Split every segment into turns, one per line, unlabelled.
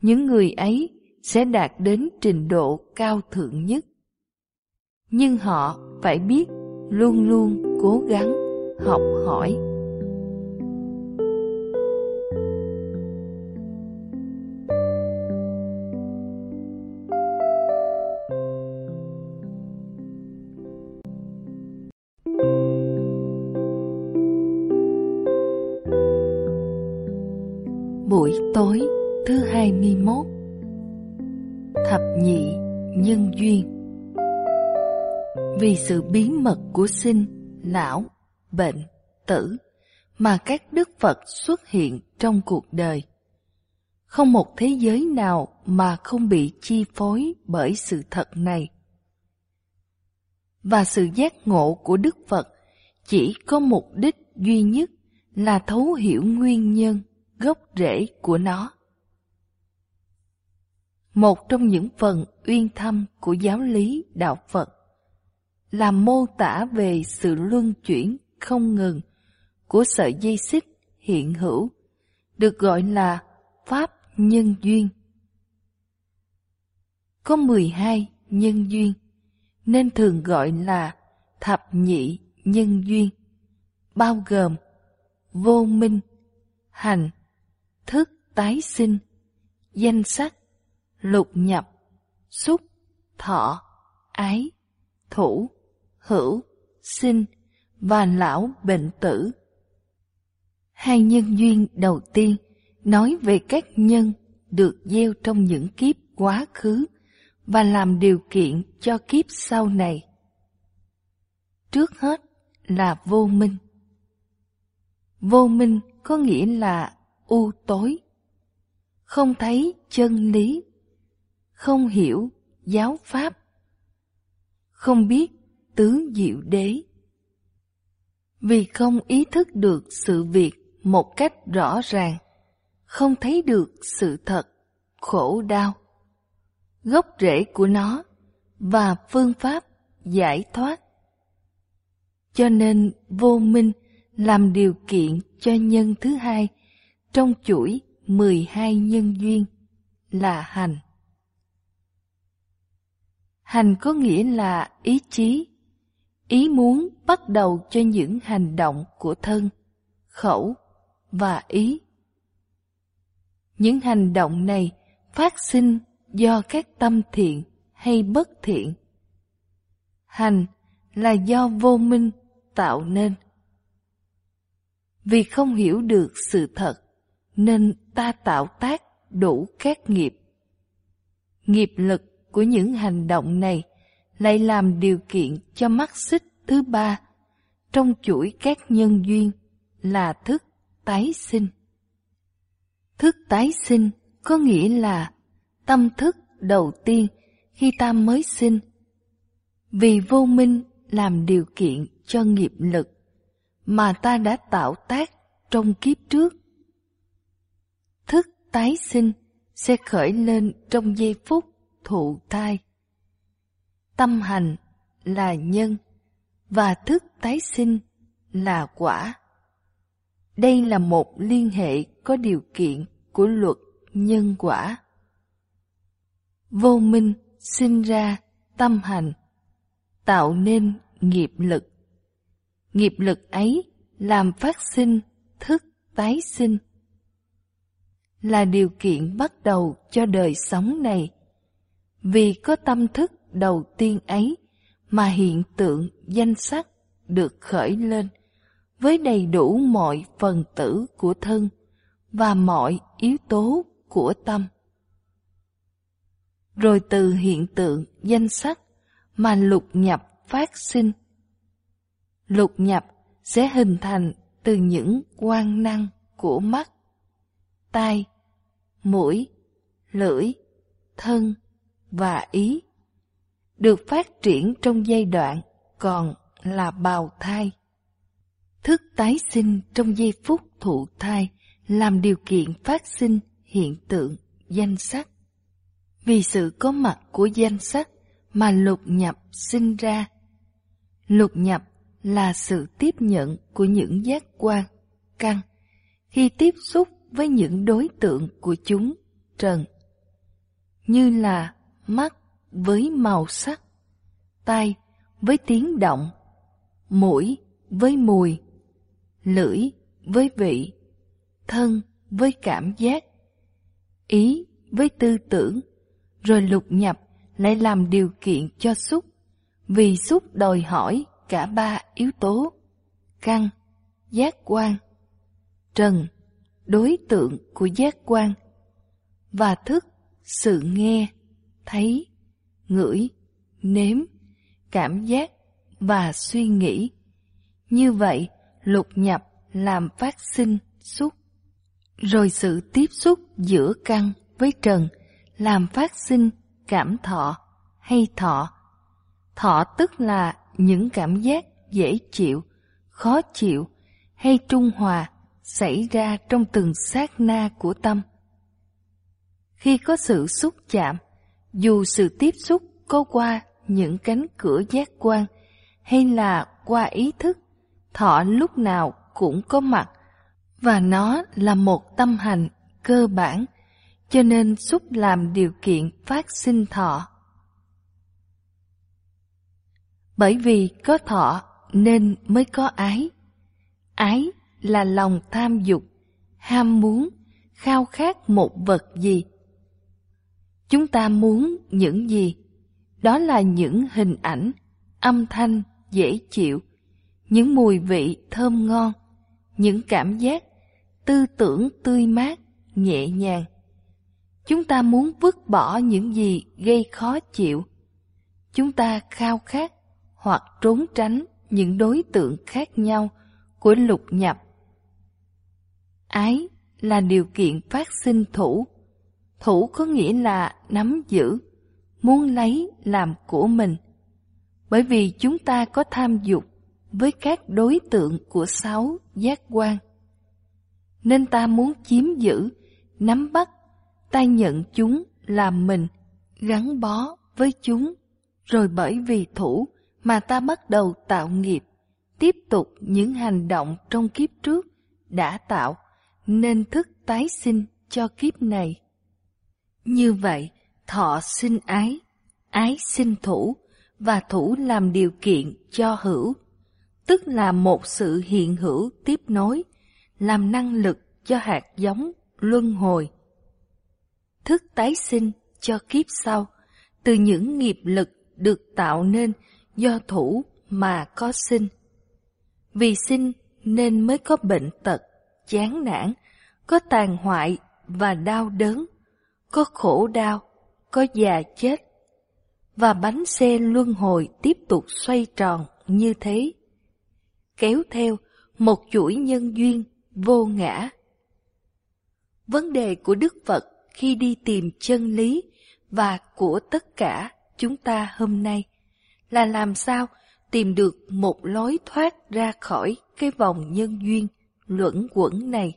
những người ấy sẽ đạt đến trình độ cao thượng nhất. Nhưng họ phải biết luôn luôn cố gắng học hỏi. Buổi tối 21 Thập nhị nhân duyên Vì sự bí mật của sinh, lão, bệnh, tử mà các đức Phật xuất hiện trong cuộc đời. Không một thế giới nào mà không bị chi phối bởi sự thật này. Và sự giác ngộ của Đức Phật chỉ có mục đích duy nhất là thấu hiểu nguyên nhân gốc rễ của nó. Một trong những phần uyên thâm của giáo lý đạo Phật là mô tả về sự luân chuyển không ngừng của sợi dây xích hiện hữu, được gọi là Pháp Nhân Duyên. Có 12 nhân duyên, nên thường gọi là thập nhị nhân duyên, bao gồm vô minh, hành, thức tái sinh, danh sắc, lục nhập, xúc, thọ, ái, thủ, hữu, sinh và lão bệnh tử. Hai nhân duyên đầu tiên nói về các nhân được gieo trong những kiếp quá khứ và làm điều kiện cho kiếp sau này. Trước hết là vô minh. Vô minh có nghĩa là u tối, không thấy chân lý, không hiểu giáo pháp, không biết tứ diệu đế. Vì không ý thức được sự việc một cách rõ ràng, không thấy được sự thật, khổ đau, gốc rễ của nó và phương pháp giải thoát. Cho nên vô minh làm điều kiện cho nhân thứ hai trong chuỗi 12 nhân duyên là hành. Hành có nghĩa là ý chí, ý muốn bắt đầu cho những hành động của thân, khẩu và ý. Những hành động này phát sinh do các tâm thiện hay bất thiện. Hành là do vô minh tạo nên. Vì không hiểu được sự thật, nên ta tạo tác đủ các nghiệp. Nghiệp lực của những hành động này lại làm điều kiện cho mắt xích thứ ba trong chuỗi các nhân duyên là thức tái sinh. Thức tái sinh có nghĩa là tâm thức đầu tiên khi ta mới sinh. Vì vô minh làm điều kiện cho nghiệp lực mà ta đã tạo tác trong kiếp trước. Thức tái sinh sẽ khởi lên trong giây phút thụ thai. Tâm hành là nhân và thức tái sinh là quả. Đây là một liên hệ có điều kiện của luật nhân quả. Vô minh sinh ra tâm hành, tạo nên nghiệp lực. Nghiệp lực ấy làm phát sinh thức tái sinh. Là điều kiện bắt đầu cho đời sống này. Vì có tâm thức đầu tiên ấy mà hiện tượng danh sắc được khởi lên với đầy đủ mọi phần tử của thân và mọi yếu tố của tâm. Rồi từ hiện tượng danh sắc mà lục nhập phát sinh. Lục nhập sẽ hình thành từ những quan năng của mắt, tai, mũi, lưỡi, thân và ý được phát triển trong giai đoạn còn là bào thai. Thức tái sinh trong giây phút thụ thai làm điều kiện phát sinh hiện tượng danh sắc. Vì sự có mặt của danh sắc mà lục nhập sinh ra. Lục nhập là sự tiếp nhận của những giác quan, căn, khi tiếp xúc với những đối tượng của chúng, trần, như là mắt với màu sắc, tai với tiếng động, mũi với mùi, lưỡi với vị, thân với cảm giác, ý với tư tưởng, rồi lục nhập lại làm điều kiện cho xúc, vì xúc đòi hỏi cả ba yếu tố, căn, giác quan, trần, đối tượng của giác quan, và thức, sự nghe, thấy, ngửi, nếm, cảm giác và suy nghĩ. Như vậy, lục nhập làm phát sinh xúc. Rồi sự tiếp xúc giữa căn với trần làm phát sinh cảm thọ hay thọ. Thọ tức là những cảm giác dễ chịu, khó chịu hay trung hòa xảy ra trong từng sát na của tâm. Khi có sự xúc chạm, dù sự tiếp xúc có qua những cánh cửa giác quan hay là qua ý thức, thọ lúc nào cũng có mặt và nó là một tâm hành cơ bản cho nên xúc làm điều kiện phát sinh thọ. Bởi vì có thọ nên mới có ái. Ái là lòng tham dục, ham muốn, khao khát một vật gì. Chúng ta muốn những gì? Đó là những hình ảnh, âm thanh dễ chịu, những mùi vị thơm ngon, những cảm giác, tư tưởng tươi mát, nhẹ nhàng. Chúng ta muốn vứt bỏ những gì gây khó chịu. Chúng ta khao khát hoặc trốn tránh những đối tượng khác nhau của lục nhập. Ái là điều kiện phát sinh thủ. Thủ có nghĩa là nắm giữ, muốn lấy làm của mình. Bởi vì chúng ta có tham dục với các đối tượng của sáu giác quan. Nên ta muốn chiếm giữ, nắm bắt, ta nhận chúng làm mình, gắn bó với chúng. Rồi bởi vì thủ mà ta bắt đầu tạo nghiệp, tiếp tục những hành động trong kiếp trước đã tạo, nên thức tái sinh cho kiếp này. Như vậy, thọ sinh ái, ái sinh thủ, và thủ làm điều kiện cho hữu, tức là một sự hiện hữu tiếp nối, làm năng lực cho hạt giống luân hồi. Thức tái sinh cho kiếp sau, từ những nghiệp lực được tạo nên do thủ mà có sinh. Vì sinh nên mới có bệnh tật, chán nản, có tàn hoại và đau đớn, có khổ đau, có già chết. Và bánh xe luân hồi tiếp tục xoay tròn như thế, kéo theo một chuỗi nhân duyên vô ngã. Vấn đề của Đức Phật khi đi tìm chân lý và của tất cả chúng ta hôm nay là làm sao tìm được một lối thoát ra khỏi cái vòng nhân duyên luẩn quẩn này.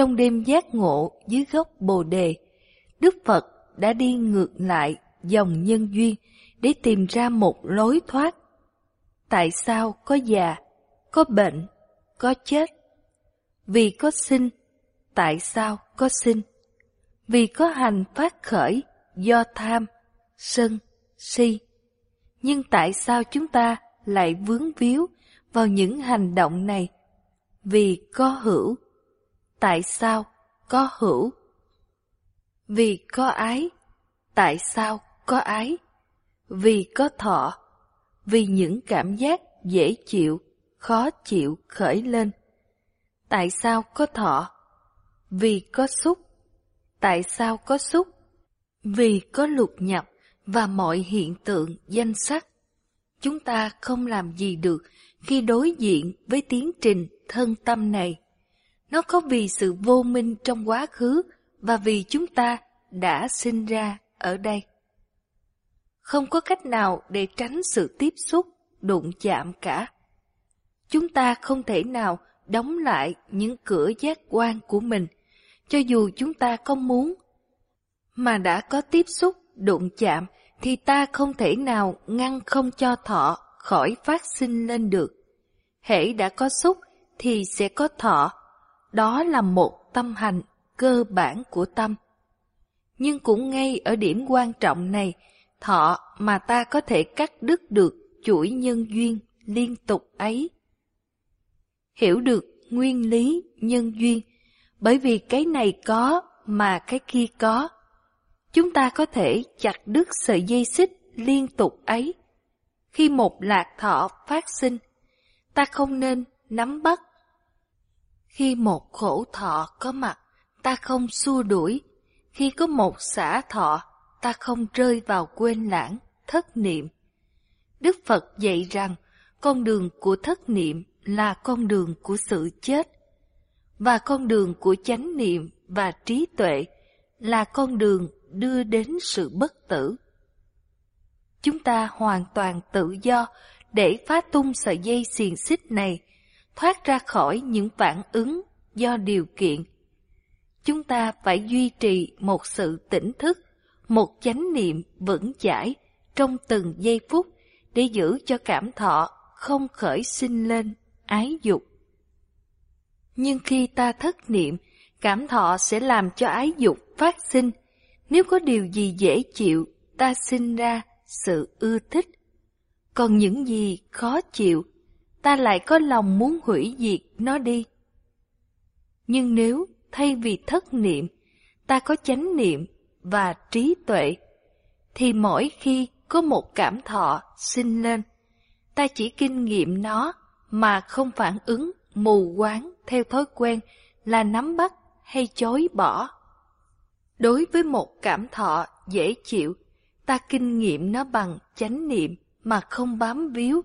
Trong đêm giác ngộ dưới gốc Bồ đề, Đức Phật đã đi ngược lại dòng nhân duyên để tìm ra một lối thoát. Tại sao có già, có bệnh, có chết? Vì có sinh, tại sao có sinh? Vì có hành phát khởi do tham, sân, si nhưng tại sao chúng ta lại vướng víu vào những hành động này? Vì có hữu. Tại sao có hữu? Vì có ái. Tại sao có ái? Vì có thọ. Vì những cảm giác dễ chịu, khó chịu khởi lên. Tại sao có thọ? Vì có xúc. Tại sao có xúc? Vì có lục nhập và mọi hiện tượng danh sắc. Chúng ta không làm gì được khi đối diện với tiến trình thân tâm này. Nó có vì sự vô minh trong quá khứ và vì chúng ta đã sinh ra ở đây. Không có cách nào để tránh sự tiếp xúc, đụng chạm cả. Chúng ta không thể nào đóng lại những cửa giác quan của mình, cho dù chúng ta có muốn. Mà đã có tiếp xúc, đụng chạm thì ta không thể nào ngăn không cho thọ khỏi phát sinh lên được. Hễ đã có xúc thì sẽ có thọ. Đó là một tâm hành cơ bản của tâm. Nhưng cũng ngay ở điểm quan trọng này, thọ mà ta có thể cắt đứt được chuỗi nhân duyên liên tục ấy. Hiểu được nguyên lý nhân duyên, bởi vì cái này có mà cái kia có. Chúng ta có thể chặt đứt sợi dây xích liên tục ấy. Khi một lạc thọ phát sinh, ta không nên nắm bắt. Khi một khổ thọ có mặt, ta không xua đuổi. Khi có một xả thọ, ta không rơi vào quên lãng, thất niệm. Đức Phật dạy rằng, con đường của thất niệm là con đường của sự chết, và con đường của chánh niệm và trí tuệ là con đường đưa đến sự bất tử. Chúng ta hoàn toàn tự do để phá tung sợi dây xiềng xích này, thoát ra khỏi những phản ứng do điều kiện. Chúng ta phải duy trì một sự tỉnh thức, một chánh niệm vững chãi trong từng giây phút để giữ cho cảm thọ không khởi sinh lên ái dục. Nhưng khi ta thất niệm, cảm thọ sẽ làm cho ái dục phát sinh. Nếu có điều gì dễ chịu, ta sinh ra sự ưa thích. Còn những gì khó chịu, ta lại có lòng muốn hủy diệt nó đi. Nhưng nếu thay vì thất niệm, ta có chánh niệm và trí tuệ, thì mỗi khi có một cảm thọ sinh lên, ta chỉ kinh nghiệm nó mà không phản ứng mù quáng theo thói quen là nắm bắt hay chối bỏ. Đối với một cảm thọ dễ chịu, ta kinh nghiệm nó bằng chánh niệm mà không bám víu.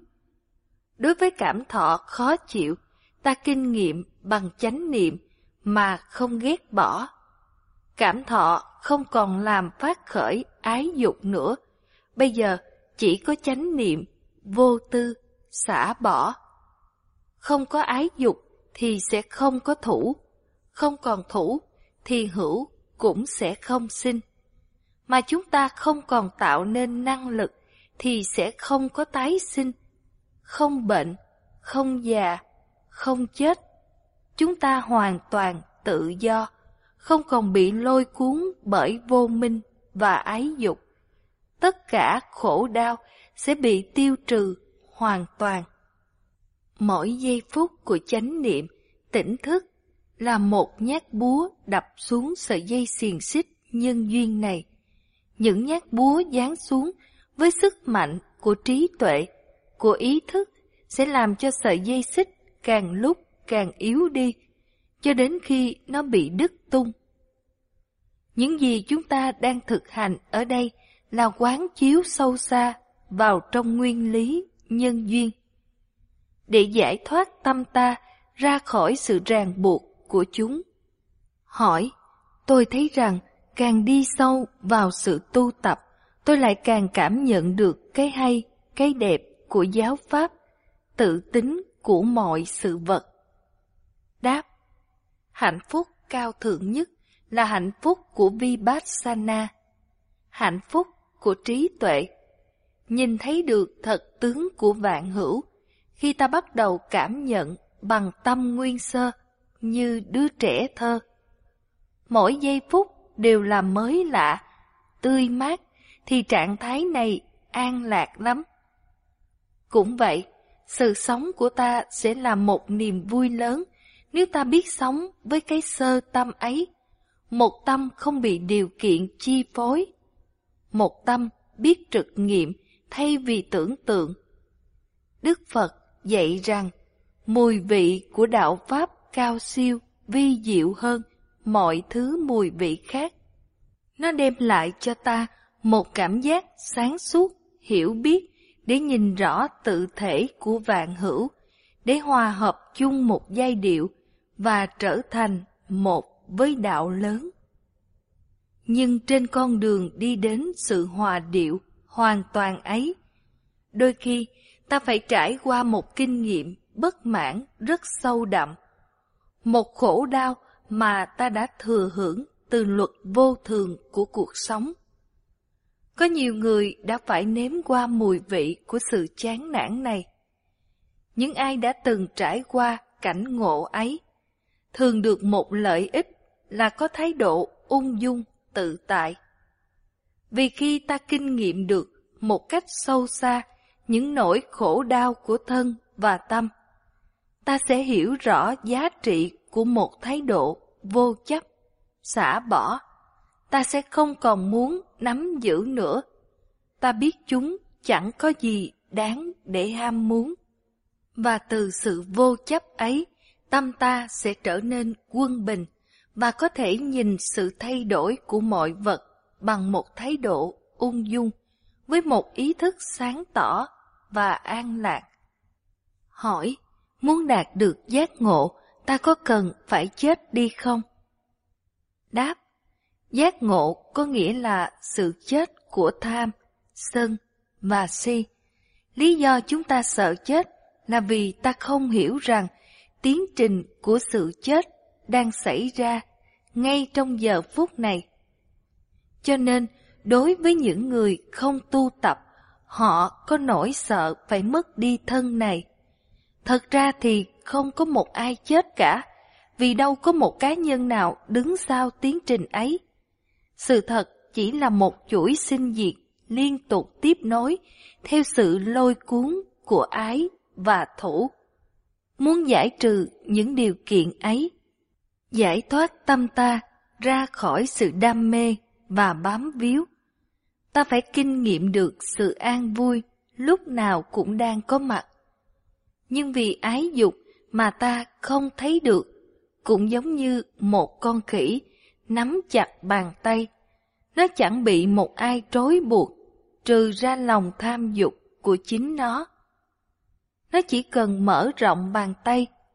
Đối với cảm thọ khó chịu, ta kinh nghiệm bằng chánh niệm mà không ghét bỏ. Cảm thọ không còn làm phát khởi ái dục nữa, bây giờ chỉ có chánh niệm, vô tư, xả bỏ. Không có ái dục thì sẽ không có thủ, không còn thủ thì hữu cũng sẽ không sinh. Mà chúng ta không còn tạo nên năng lực thì sẽ không có tái sinh, không bệnh, không già, không chết. Chúng ta hoàn toàn tự do, không còn bị lôi cuốn bởi vô minh và ái dục. Tất cả khổ đau sẽ bị tiêu trừ hoàn toàn. Mỗi giây phút của chánh niệm, tỉnh thức là một nhát búa đập xuống sợi dây xiềng xích nhân duyên này. Những nhát búa giáng xuống với sức mạnh của trí tuệ, của ý thức sẽ làm cho sợi dây xích càng lúc càng yếu đi, cho đến khi nó bị đứt tung. Những gì chúng ta đang thực hành ở đây là quán chiếu sâu xa vào trong nguyên lý nhân duyên. Để giải thoát tâm ta ra khỏi sự ràng buộc của chúng. Hỏi, tôi thấy rằng càng đi sâu vào sự tu tập, tôi lại càng cảm nhận được cái hay, cái đẹp của giáo pháp, tự tính của mọi sự vật. Đáp, hạnh phúc cao thượng nhất là hạnh phúc của Vipassana, hạnh phúc của trí tuệ. Nhìn thấy được thật tướng của vạn hữu khi ta bắt đầu cảm nhận bằng tâm nguyên sơ như đứa trẻ thơ. Mỗi giây phút đều là mới lạ, tươi mát, thì trạng thái này an lạc lắm. Cũng vậy, sự sống của ta sẽ là một niềm vui lớn nếu ta biết sống với cái sơ tâm ấy. Một tâm không bị điều kiện chi phối. Một tâm biết trực nghiệm thay vì tưởng tượng. Đức Phật dạy rằng mùi vị của đạo Pháp cao siêu, vi diệu hơn mọi thứ mùi vị khác. Nó đem lại cho ta một cảm giác sáng suốt, hiểu biết để nhìn rõ tự thể của vạn hữu, để hòa hợp chung một giai điệu và trở thành một với đạo lớn. Nhưng trên con đường đi đến sự hòa điệu hoàn toàn ấy, đôi khi ta phải trải qua một kinh nghiệm bất mãn rất sâu đậm. Một khổ đau mà ta đã thừa hưởng từ luật vô thường của cuộc sống. Có nhiều người đã phải nếm qua mùi vị của sự chán nản này. Những ai đã từng trải qua cảnh ngộ ấy, thường được một lợi ích là có thái độ ung dung, tự tại. Vì khi ta kinh nghiệm được một cách sâu xa những nỗi khổ đau của thân và tâm, ta sẽ hiểu rõ giá trị của một thái độ vô chấp, xả bỏ. Ta sẽ không còn muốn nắm giữ nữa. Ta biết chúng chẳng có gì đáng để ham muốn. Và từ sự vô chấp ấy, tâm ta sẽ trở nên quân bình và có thể nhìn sự thay đổi của mọi vật bằng một thái độ ung dung, với một ý thức sáng tỏ và an lạc. Hỏi, muốn đạt được giác ngộ, ta có cần phải chết đi không? Đáp, giác ngộ có nghĩa là sự chết của tham, sân và si. Lý do chúng ta sợ chết là vì ta không hiểu rằng tiến trình của sự chết đang xảy ra ngay trong giờ phút này. Cho nên, đối với những người không tu tập, họ có nỗi sợ phải mất đi thân này. Thật ra thì không có một ai chết cả, vì đâu có một cá nhân nào đứng sau tiến trình ấy. Sự thật chỉ là một chuỗi sinh diệt liên tục tiếp nối theo sự lôi cuốn của ái và thủ. Muốn giải trừ những điều kiện ấy, giải thoát tâm ta ra khỏi sự đam mê và bám víu, ta phải kinh nghiệm được sự an vui lúc nào cũng đang có mặt. Nhưng vì ái dục mà ta không thấy được, cũng giống như một con khỉ nắm chặt bàn tay. Nó chẳng bị một ai trói buộc, trừ ra lòng tham dục của chính nó. Nó chỉ cần mở rộng bàn tay